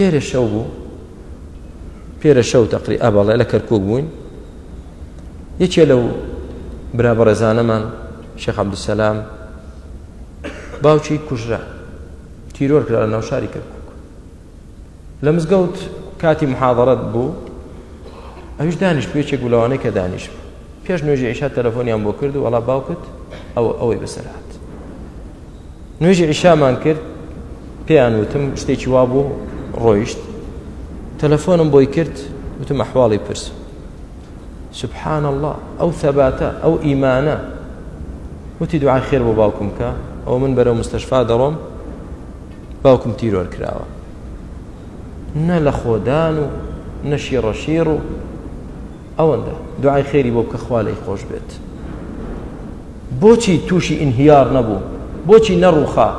پێرە شەو بوو پێرە شەو تەقری ئاباڵێ لە کەرکک بووین یەکێ لەو برا بەڕێزانەمان شێخ عبدسەسلام باوکی کوژرا تیرۆر کرا لە ناو شاری کەرکک لە مزگەوت کاتی محاضرەت بوو ئەوش دانیش پێچێک گولەوانەی کە دانیش پێش نوێژی عیشا تەلەفۆنیان بۆ کرد و وڵا باوکت ئەو ئەوەی بەسەرات نوێژی عیشامان کرد پێیان وتم شتێکی وا بوو ڕۆیشت تەلەفۆنم بۆی کرد وتم ئەحواڵی پرس سبحان الله ئەو ثەباتە ئەو ئیمانە وتی دوعای خێر بۆ باوکم کە ئەو من بەرەو مستەشفا دەڕۆم باوکم تیرۆر کراوە نە لە خۆدان و نەشی ڕەشیڕ و ئەوەندە دوعای خێری بۆ بکە خوا لێی خۆش بێت بۆچی تووشی ئینهیار نەبوو بۆچی نەڕوخا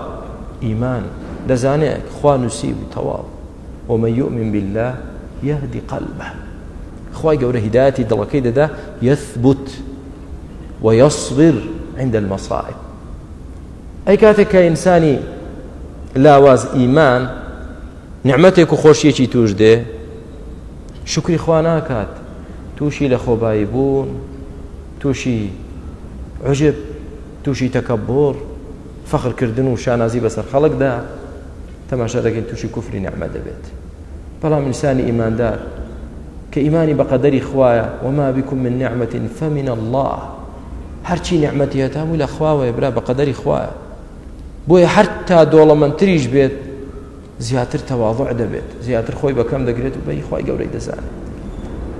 ئیمان دەزانێت خوا نووسی و تەواو ومە یؤمن بالله یهدی قلبه خوای گەورە هیدایەتی دڵەکەی دەدا یثبت ويصبر عند المصائب ئەی کاتێک کە ئینسانی لاواز ئیمان نیعمەتێک و خۆشیەکی توش دێ شکری خوا ناکات تووشی لە خۆبایی بوون تووشی عژب تووشی تەکەبۆر فەخرکردن و شانازی بەسەر خەڵکدا تەماشا دەکەین تووشی کوفری نەعمە دەبێت بەڵام ئینسانی ئیماندار کە ئیمانی بە قەدەری خوایە وما بكم من نعمة فمن الله هەرچی نعمەتی هەتامووی لە خواوەیە برا بە قەدەری خوایە بۆیە هەر تا دۆڵەمەندتریش بێت زیاتر تەواضوع دەبێت زیاتر خۆی بەکەم دەگرێت و بە هی خوای گەورەی دەزانێت.